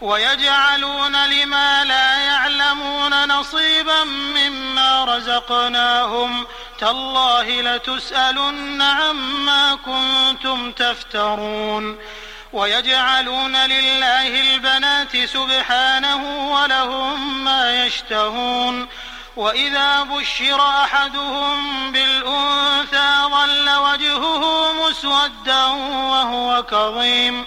ويجعلون لما لا يعلمون نصيبا مما رزقناهم. تالله لتسألن عما كنتم تفترون. ويجعلون لله البنات سبحانه ولهم ما يشتهون. وإذا بشر أحدهم بالأنثى ظل وجهه مسودا وهو كظيم.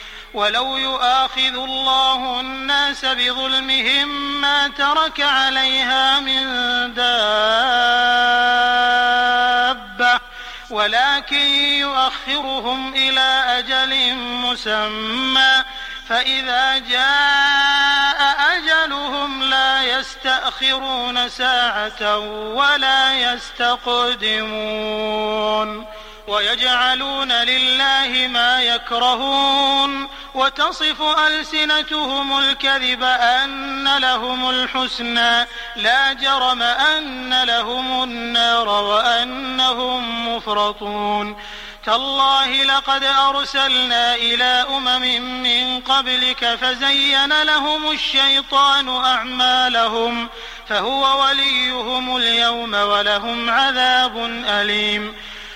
ولو يؤاخذ الله الناس بظلمهم ما ترك عليها من دابة ولكن يؤخرهم إلى أجل مسمى فإذا جاء أجلهم لا يستأخرون ساعة ولا يستقدمون ويجعلون لله ما يكرهون. وتصف ألسنتهم الكذب أن لهم الحسنى لا جرم أن لهم النار وأنهم مفرطون. تالله لقد أرسلنا إلى أمم من قبلك فزين لهم الشيطان أعمالهم فهو وليهم اليوم ولهم عذاب أليم.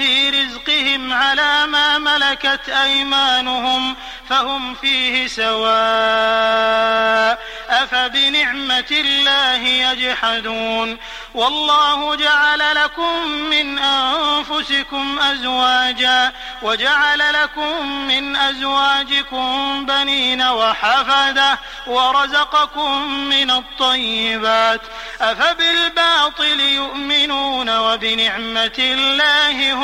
رزقهم على ما ملكت أيمانهم فهم فيه سواء أفبنعمة الله يجحدون والله جعل لكم من أنفسكم أزواجا وجعل لكم من أزواجكم بنين وحفدة ورزقكم من الطيبات أفبالباطل يؤمنون وبنعمة الله هم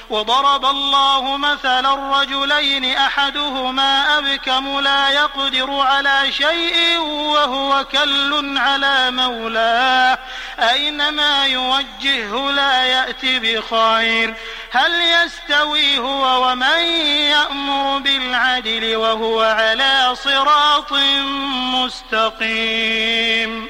وضرب الله مثلا رجلين أحدهما أبكم لا يقدر على شيء وهو كل على مولاه. أينما يوجهه لا يأتي بخير. هل يستوي هو ومن يأمر بالعدل وهو على صراط مستقيم؟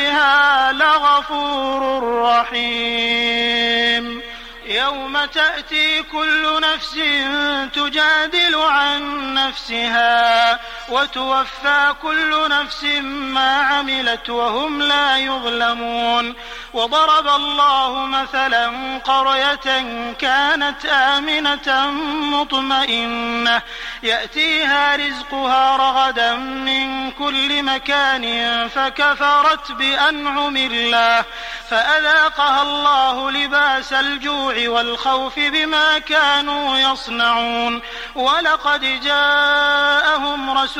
بعدها لغفور رحيم. يوم تأتي كل نفس تجادل عن نفسها. وتوفى كل نفس ما عملت وهم لا يظلمون. وضرب الله مثلا قرية كانت آمنة مطمئنة. يأتيها رزقها رغدا من كل مكان فكفرت بأنعم الله. فأذاقها الله لباس الجوع والخوف بما كانوا يصنعون. ولقد جاءهم رسول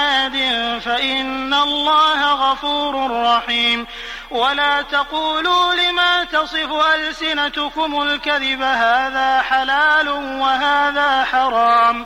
عاد فإن الله غفور رحيم. ولا تقولوا لما تصف ألسنتكم الكذب هذا حلال وهذا حرام.